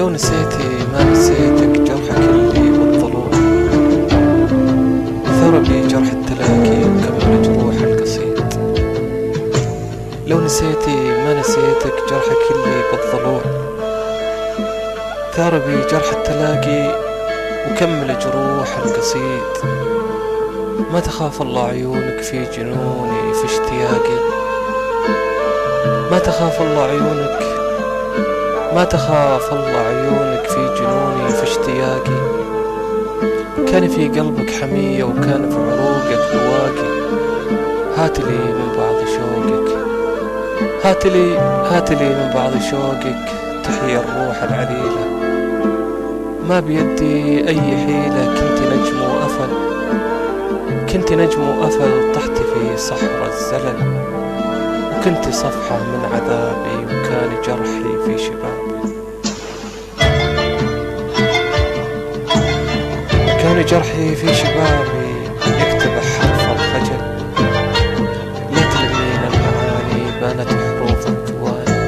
لو نسيتي ما نسيتك جرحك اللي بالظلوم ثرى بي جرح التلاكيم قبل جروح القصيد. لو نسيتي ما نسيتك جرحك اللي بالظلوم ثرى بي جرح التلاقي وكمل جروح القصيد. ما تخاف الله عيونك في جنوني في اشتياقي. ما تخاف الله عيونك ما تخاف الله عيونك في جنوني في اشتياقي. كان في قلبك حمية وكان في عروقك بواقي هاتلي من بعض شوقك. هاتلي هاتلي من بعض شوقك. تحيا الروح العليلة. ما بيدي أي حيلة. كنت نجم وأفل. كنت نجم وأفل. طحت في صحر الزلل. وكنت صفحة من عذابي وكان جرحي في شبابي. كان جرحي في شبابي يكتب حرف الخجل. لا تلمين المعاني بانت حروف الثواني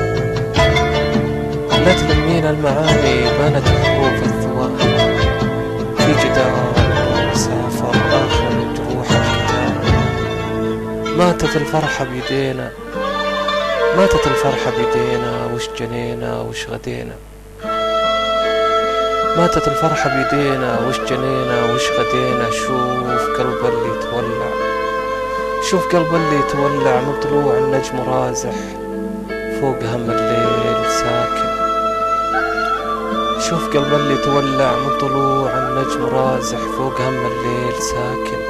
تلمين المعاني بانت حروف الثواني في جدار سافر آخر جروح الكتاب ماتت الفرحة بيدينا ماتت الفرحة بيدينا وش جنينا؟ وش غدينا؟ ماتت الفرحة بيدينا وش جنينا؟ وش غدينا؟ شوف قلب اللي تولع. شوف قلب اللي تولع من طلوع النجم رازح. فوق هم الليل ساكن. شوف قلب اللي تولع من طلوع النجم رازح. فوق هم الليل ساكن.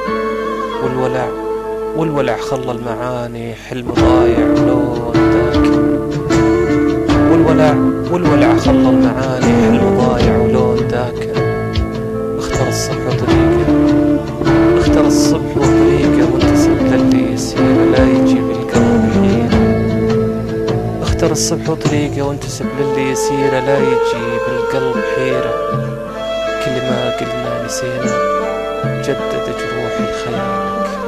والولع والولع خلى المعاني حلم ضايع. داكن والولع والولع خلى المعاني حلم ضايع ولون داكن اختار الصبح وطريقه اختار الصبح وطريقه وانتسب للي يسير لا يجي بالقلب حيرة اختار الصبح وطريقه وانتسب للي يسير لا يجي بالقلب حيرة. كل ما قلنا نسينا جدد جروحي خيالك